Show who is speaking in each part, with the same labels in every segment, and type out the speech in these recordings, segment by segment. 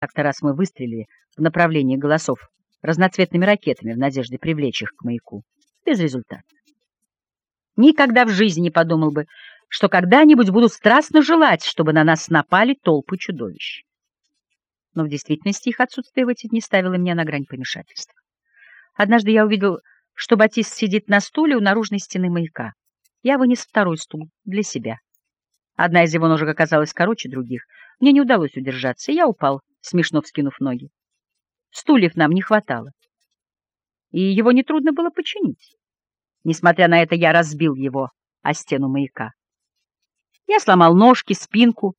Speaker 1: Как-то раз мы выстрелили в направлении голосов разноцветными ракетами в надежде привлечь их к маяку. Без результата. Никогда в жизни не подумал бы, что когда-нибудь буду страстно желать, чтобы на нас напали толпы чудовищ. Но в действительности их отсутствие в эти дни ставило меня на грань помешательства. Однажды я увидел, что Батист сидит на стуле у наружной стены маяка. Я вынес второй стул для себя. Одна из его ножек оказалась короче других. Мне не удалось удержаться, и я упал, смешно вскинув ноги. Стульев нам не хватало, и его нетрудно было починить. Несмотря на это, я разбил его о стену маяка. Я сломал ножки, спинку,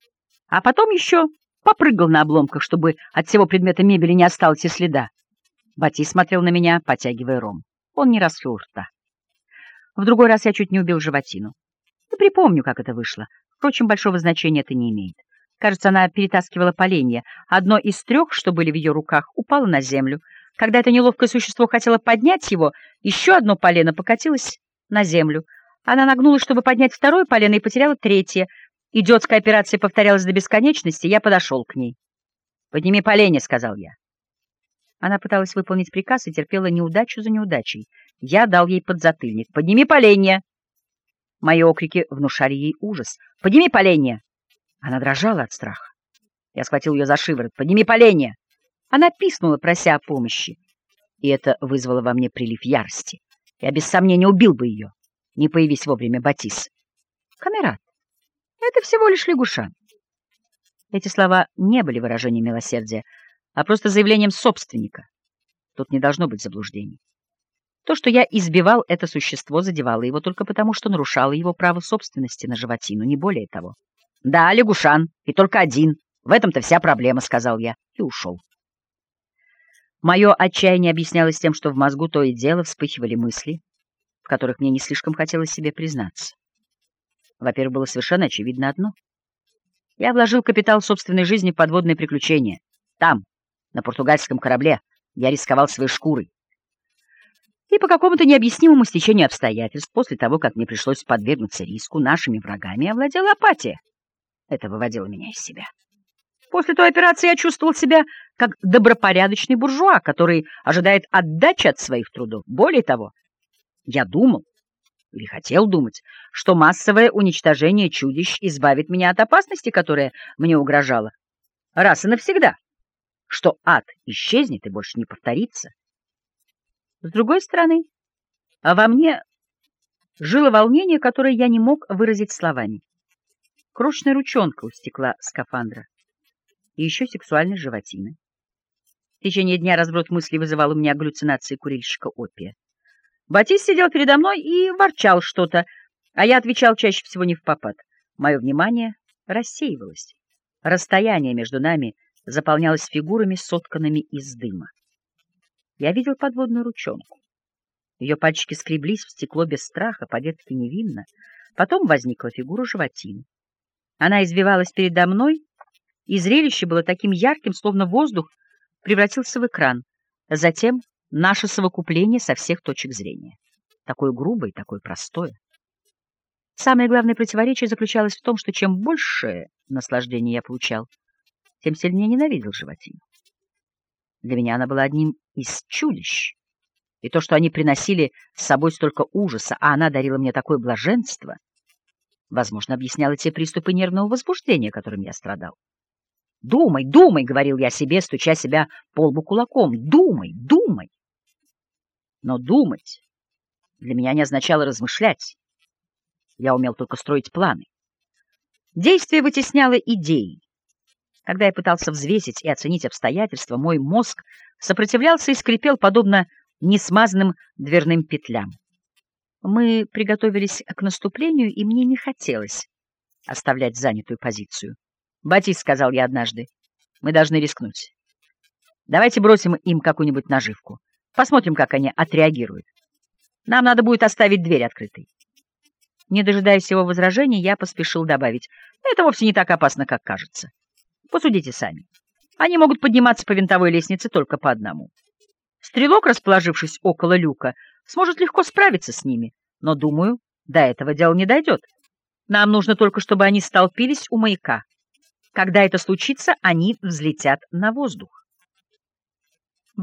Speaker 1: а потом еще попрыгал на обломках, чтобы от всего предмета мебели не осталось и следа. Бати смотрел на меня, потягивая ром. Он не раскрыл рта. В другой раз я чуть не убил животину. Не припомню, как это вышло. Впрочем, большого значения это не имеет. Кажется, она перетаскивала поленья. Одно из трех, что были в ее руках, упало на землю. Когда это неловкое существо хотело поднять его, еще одно полено покатилось на землю. Она нагнулась, чтобы поднять второе полено, и потеряла третье. Идиотская операция повторялась до бесконечности, я подошел к ней. «Подними поленье», — сказал я. Она пыталась выполнить приказ и терпела неудачу за неудачей. Я дал ей подзатыльник. «Подними поленье!» Мои окрики внушали ей ужас. «Подними поленье!» Она дрожала от страха. Я схватил ее за шиворот. «Подними поленье!» Она писнула, прося о помощи. И это вызвало во мне прилив ярости. Я без сомнения убил бы ее, не появись вовремя Батис. Камерат, это всего лишь лягушан. Эти слова не были выражением милосердия, а просто заявлением собственника. Тут не должно быть заблуждений. То, что я избивал это существо, задевало его только потому, что нарушало его право собственности на животину, не более того. «Да, лягушан, и только один. В этом-то вся проблема», — сказал я, и ушел. Мое отчаяние объяснялось тем, что в мозгу то и дело вспыхивали мысли, в которых мне не слишком хотелось себе признаться. Во-первых, было совершенно очевидно одно. Я вложил капитал собственной жизни в подводные приключения. Там, на португальском корабле, я рисковал своей шкурой. И по какому-то необъяснимому стечению обстоятельств, после того, как мне пришлось подвергнуться риску, нашими врагами овладела апатия. Это выводило меня из себя. После той операции я чувствовал себя как добропорядочный буржуа, который ожидает отдачи от своих трудов. Более того, я думал, или хотел думать, что массовое уничтожение чудищ избавит меня от опасности, которая мне угрожала, раз и навсегда, что ад исчезнет и больше не повторится. С другой стороны, во мне жило волнение, которое я не мог выразить словами. Крошечная ручонка у стекла скафандра и еще сексуальной животины. В течение дня разброд мыслей вызывал у меня галлюцинации курильщика опия. Батис сидел передо мной и ворчал что-то, а я отвечал чаще всего не в попад. Мое внимание рассеивалось. Расстояние между нами заполнялось фигурами, сотканными из дыма. Я видел подводную ручонку. Ее пальчики скреблись в стекло без страха, по-детски невинно. Потом возникла фигура животины. Она извивалась передо мной, и зрелище было таким ярким, словно воздух превратился в экран. Затем наше совокупление со всех точек зрения. Такое грубое и такое простое. Самое главное противоречие заключалось в том, что чем больше наслаждения я получал, тем сильнее ненавидел животину. Для меня она была одним из чудищ, и то, что они приносили с собой столько ужаса, а она дарила мне такое блаженство, возможно, объясняло те приступы нервного возбуждения, которым я страдал. «Думай, думай!» — говорил я себе, стуча себя по лбу кулаком. «Думай, думай!» Но думать для меня не означало размышлять. Я умел только строить планы. Действие вытесняло идеи. Когда я пытался взвесить и оценить обстоятельства, мой мозг сопротивлялся и скрипел, подобно несмазанным дверным петлям. Мы приготовились к наступлению, и мне не хотелось оставлять занятую позицию. «Батис», — сказал я однажды, — «мы должны рискнуть. Давайте бросим им какую-нибудь наживку. Посмотрим, как они отреагируют. Нам надо будет оставить дверь открытой». Не дожидаясь его возражений, я поспешил добавить, «Это вовсе не так опасно, как кажется. Посудите сами. Они могут подниматься по винтовой лестнице только по одному. Стрелок, расположившись около люка, сможет легко справиться с ними, но, думаю, до этого дело не дойдет. Нам нужно только, чтобы они столпились у маяка. Когда это случится, они взлетят на воздух.